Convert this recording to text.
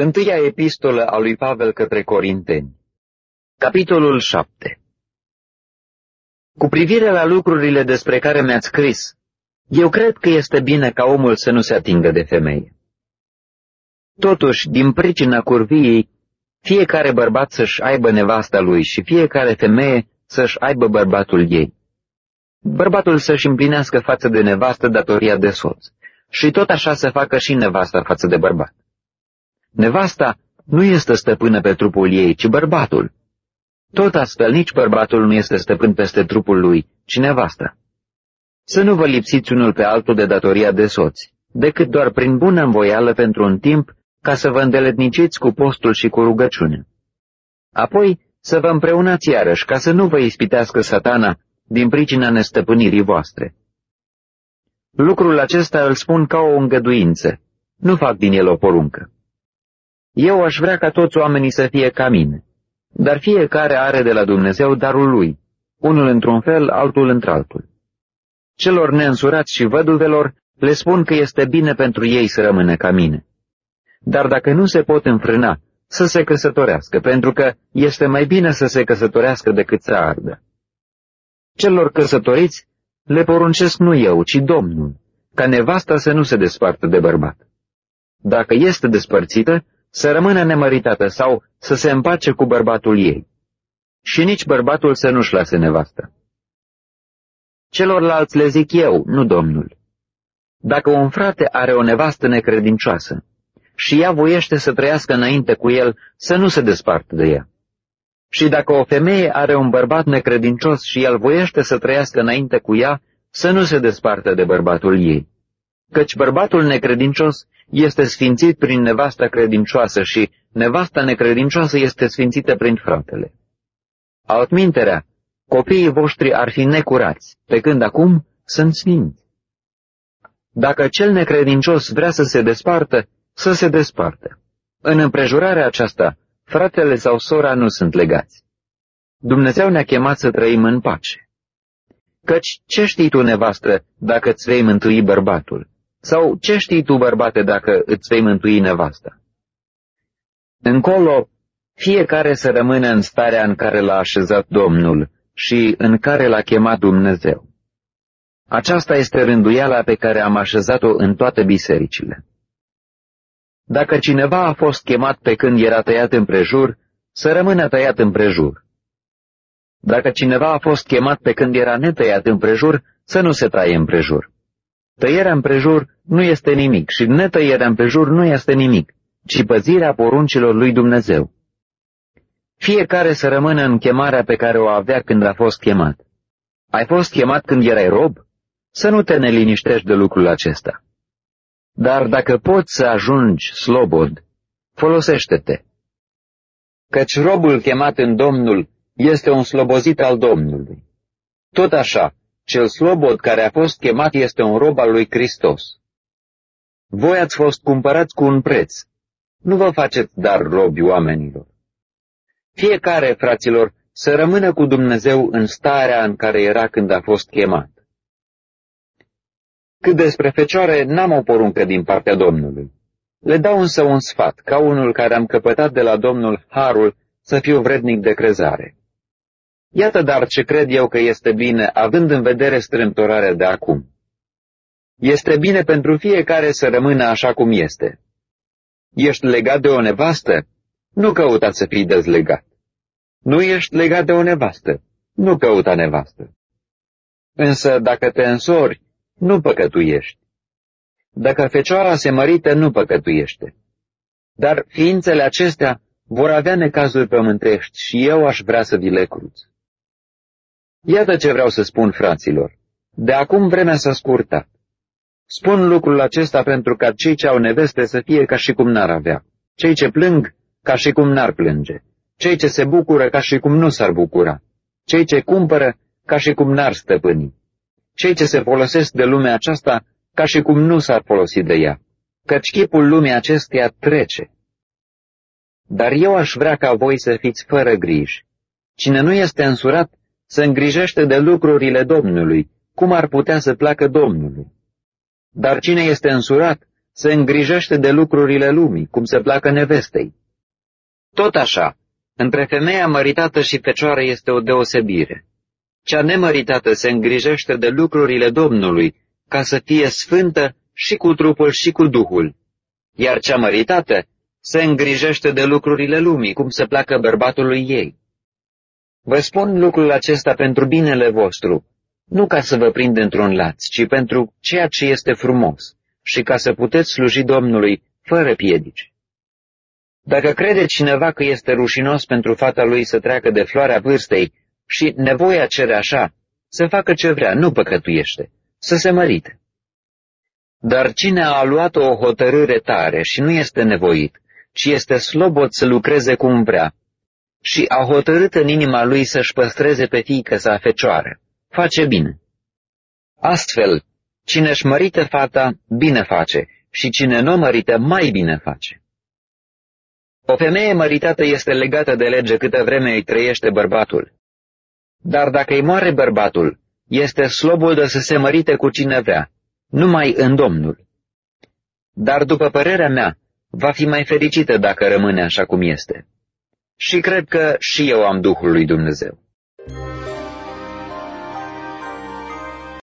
Întâia epistolă a lui Pavel către Corinteni Capitolul 7 Cu privire la lucrurile despre care mi-ați scris, eu cred că este bine ca omul să nu se atingă de femeie. Totuși, din pricina curviei, fiecare bărbat să-și aibă nevasta lui și fiecare femeie să-și aibă bărbatul ei. Bărbatul să-și împlinească față de nevastă datoria de soț și tot așa să facă și nevasta față de bărbat. Nevasta nu este stăpână pe trupul ei, ci bărbatul. Tot astfel, nici bărbatul nu este stăpân peste trupul lui, ci nevasta. Să nu vă lipsiți unul pe altul de datoria de soți, decât doar prin bună învoială pentru un timp, ca să vă îndeletniciți cu postul și cu rugăciune. Apoi să vă împreunați iarăși, ca să nu vă ispitească satana din pricina nestăpânirii voastre. Lucrul acesta îl spun ca o îngăduință, nu fac din el o poruncă. Eu aș vrea ca toți oamenii să fie ca mine, dar fiecare are de la Dumnezeu darul lui, unul într-un fel, altul într-altul. Celor neînsurați și văduvelor le spun că este bine pentru ei să rămână ca mine. Dar dacă nu se pot înfrâna, să se căsătorească, pentru că este mai bine să se căsătorească decât să ardă. Celor căsătoriți le poruncesc nu eu, ci Domnul, ca nevasta să nu se despartă de bărbat. Dacă este despărțită, să rămână nemăritată sau să se împace cu bărbatul ei. Și nici bărbatul să nu-și lase nevasta. Celorlalți le zic eu, nu Domnul. Dacă un frate are o nevastă necredincioasă și ea voiește să trăiască înainte cu el, să nu se despartă de ea. Și dacă o femeie are un bărbat necredincios și el voiește să trăiască înainte cu ea, să nu se despartă de bărbatul ei. Căci bărbatul necredincios este sfințit prin nevasta credincioasă și nevasta necredincioasă este sfințită prin fratele. Altminterea, copiii voștri ar fi necurați, pe când acum sunt sfinți. Dacă cel necredincios vrea să se despartă, să se despartă. În împrejurarea aceasta, fratele sau sora nu sunt legați. Dumnezeu ne-a chemat să trăim în pace. Căci ce știi tu, nevastă, dacă îți vei mântui bărbatul? Sau ce știi tu, bărbate, dacă îți vei mântui nevasta? Încolo, fiecare să rămână în starea în care l-a așezat Domnul și în care l-a chemat Dumnezeu. Aceasta este rânduiala pe care am așezat-o în toate bisericile. Dacă cineva a fost chemat pe când era tăiat împrejur, să rămână tăiat împrejur. Dacă cineva a fost chemat pe când era netăiat împrejur, să nu se taie împrejur. Tăierea împrejur nu este nimic și netăierea împrejur nu este nimic, ci păzirea poruncilor lui Dumnezeu. Fiecare să rămână în chemarea pe care o avea când a fost chemat. Ai fost chemat când erai rob? Să nu te neliniștești de lucrul acesta. Dar dacă poți să ajungi slobod, folosește-te. Căci robul chemat în Domnul este un slobozit al Domnului. Tot așa, cel slobod care a fost chemat este un rob al lui Hristos. Voi ați fost cumpărați cu un preț. Nu vă faceți dar robi oamenilor. Fiecare, fraților, să rămână cu Dumnezeu în starea în care era când a fost chemat. Cât despre fecioare, n-am o poruncă din partea Domnului. Le dau însă un sfat, ca unul care am căpătat de la Domnul Harul să fiu vrednic de crezare. Iată dar ce cred eu că este bine, având în vedere strâmtorarea de acum. Este bine pentru fiecare să rămână așa cum este. Ești legat de o nevastă? Nu căuta să fii dezlegat. Nu ești legat de o nevastă? Nu căuta nevastă. Însă dacă te însori, nu păcătuiești. Dacă fecioara se mărită, nu păcătuiește. Dar ființele acestea vor avea necazuri pământești și eu aș vrea să vi le cruț. Iată ce vreau să spun, fraților. De acum vremea s-a scurtat. Spun lucrul acesta pentru ca cei ce au neveste să fie ca și cum n-ar avea, cei ce plâng ca și cum n-ar plânge, cei ce se bucură ca și cum nu s-ar bucura, cei ce cumpără ca și cum n-ar stăpâni, cei ce se folosesc de lumea aceasta ca și cum nu s-ar folosi de ea, căci chipul lumii acesteia trece. Dar eu aș vrea ca voi să fiți fără griji. Cine nu este însurat, se îngrijește de lucrurile Domnului, cum ar putea să placă Domnului. Dar cine este însurat, se îngrijește de lucrurile lumii, cum se placă nevestei. Tot așa, între femeia măritată și fecioară este o deosebire. Cea nemăritată se îngrijește de lucrurile Domnului, ca să fie sfântă și cu trupul și cu duhul, iar cea măritată se îngrijește de lucrurile lumii, cum se placă bărbatului ei. Vă spun lucrul acesta pentru binele vostru, nu ca să vă prind într-un laț, ci pentru ceea ce este frumos și ca să puteți sluji Domnului fără piedici. Dacă crede cineva că este rușinos pentru fata lui să treacă de floarea vârstei și nevoia cere așa, să facă ce vrea, nu păcătuiește, să se mărite. Dar cine a luat o hotărâre tare și nu este nevoit, ci este slobot să lucreze cum vrea, și a hotărât în inima lui să-și păstreze pe fiică sa fecioară, face bine. Astfel, cine își mărită fata, bine face, și cine nu mărită, mai bine face. O femeie măritată este legată de lege câtă vreme îi trăiește bărbatul. Dar dacă îi moare bărbatul, este slobul de să se mărite cu cine vrea, numai în Domnul. Dar după părerea mea, va fi mai fericită dacă rămâne așa cum este. Și cred că și eu am Duhul lui Dumnezeu.